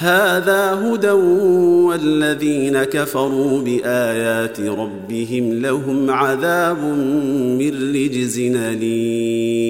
هذا هدى والذين كفروا بآيات ربهم لهم عذاب من رجز أليم.